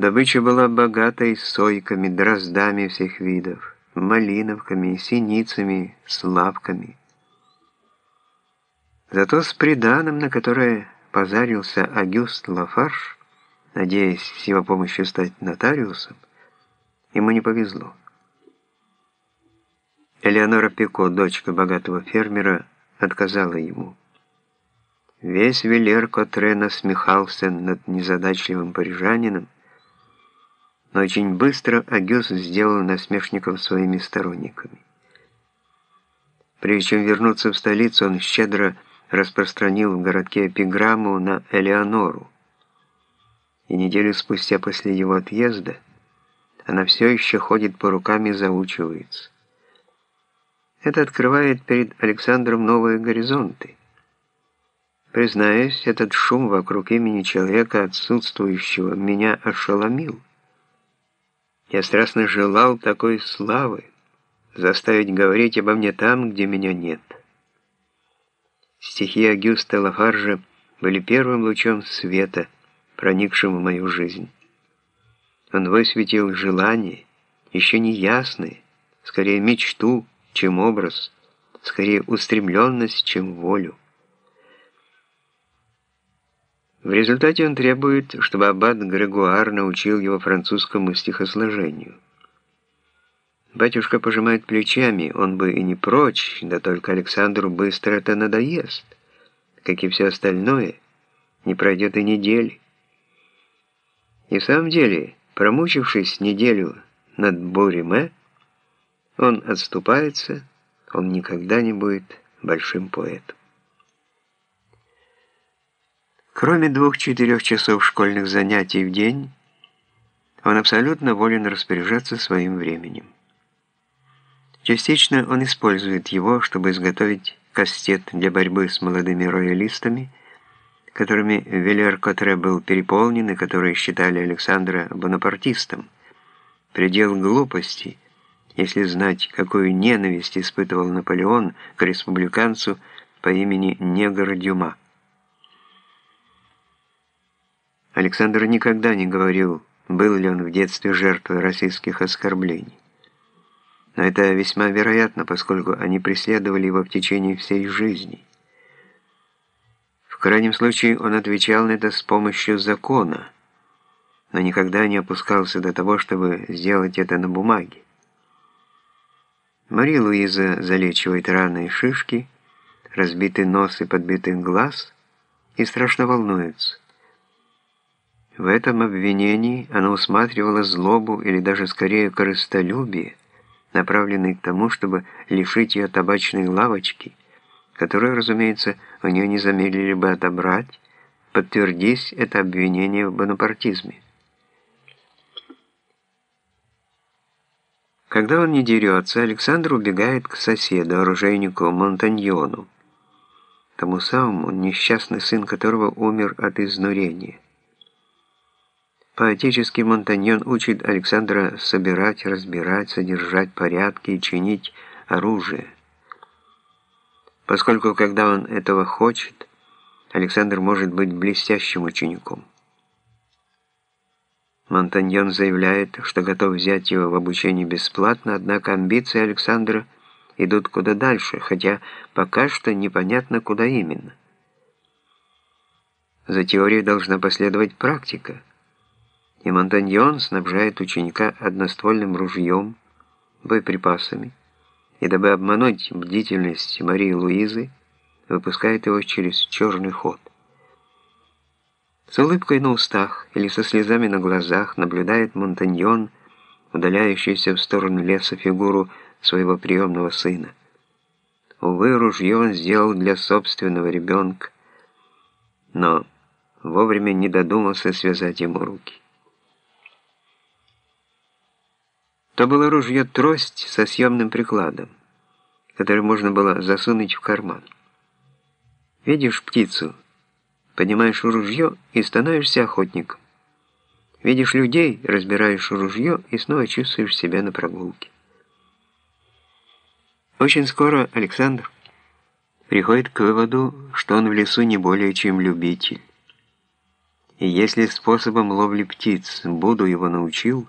Добыча была богатой сойками, дроздами всех видов, малиновками, синицами, славками. Зато с приданым, на которое позарился Агюст Лафарш, надеясь с его помощью стать нотариусом, ему не повезло. Элеонора Пико, дочка богатого фермера, отказала ему. Весь Велер Котре насмехался над незадачливым парижанином, но очень быстро Агюс сделал насмешников своими сторонниками. Прежде чем вернуться в столицу, он щедро распространил в городке эпиграмму на Элеонору. И неделю спустя после его отъезда она все еще ходит по рукам и заучивается. Это открывает перед Александром новые горизонты. Признаюсь, этот шум вокруг имени человека, отсутствующего, меня ошеломил. Я страстно желал такой славы, заставить говорить обо мне там, где меня нет. Стихи Агюста Лафаржа были первым лучом света, проникшим в мою жизнь. Он высветил желание, еще не ясное, скорее мечту, чем образ, скорее устремленность, чем волю. В результате он требует, чтобы аббат Грегуар научил его французскому стихосложению. Батюшка пожимает плечами, он бы и не прочь, да только Александру быстро это надоест. Как и все остальное, не пройдет и недели. И в самом деле, промучившись неделю над Буриме, он отступается, он никогда не будет большим поэтом. Кроме двух-четырех часов школьных занятий в день, он абсолютно волен распоряжаться своим временем. Частично он использует его, чтобы изготовить кастет для борьбы с молодыми роялистами, которыми Велер-Котре был переполнен и которые считали Александра бонапартистом. Предел глупости, если знать, какую ненависть испытывал Наполеон к республиканцу по имени Негр Дюма. Александр никогда не говорил, был ли он в детстве жертвой российских оскорблений. Но это весьма вероятно, поскольку они преследовали его в течение всей жизни. В крайнем случае он отвечал на это с помощью закона, но никогда не опускался до того, чтобы сделать это на бумаге. Мария Луиза залечивает раны и шишки, разбитый нос и подбитый глаз и страшно волнуется. В этом обвинении она усматривала злобу или даже скорее корыстолюбие, направленный к тому, чтобы лишить ее табачной лавочки, которую, разумеется, у нее не замедлили бы отобрать, подтвердись это обвинение в бонапартизме. Когда он не дерется, Александр убегает к соседу, оружейнику Монтаньону, тому самому, несчастный сын которого умер от изнурения. Поотечески Монтаньон учит Александра собирать, разбирать, содержать порядки и чинить оружие. Поскольку, когда он этого хочет, Александр может быть блестящим учеником. Монтаньон заявляет, что готов взять его в обучение бесплатно, однако амбиции Александра идут куда дальше, хотя пока что непонятно, куда именно. За теорией должна последовать практика и Монтаньон снабжает ученика одноствольным ружьем, боеприпасами, и дабы обмануть бдительность Марии Луизы, выпускает его через черный ход. С улыбкой на устах или со слезами на глазах наблюдает Монтаньон, удаляющийся в сторону леса фигуру своего приемного сына. Увы, ружье он сделал для собственного ребенка, но вовремя не додумался связать ему руки. То было ружье-трость со съемным прикладом, который можно было засунуть в карман. Видишь птицу, поднимаешь ружье и становишься охотником. Видишь людей, разбираешь ружье и снова чувствуешь себя на прогулке. Очень скоро Александр приходит к выводу, что он в лесу не более чем любитель. И если способом ловли птиц Буду его научил,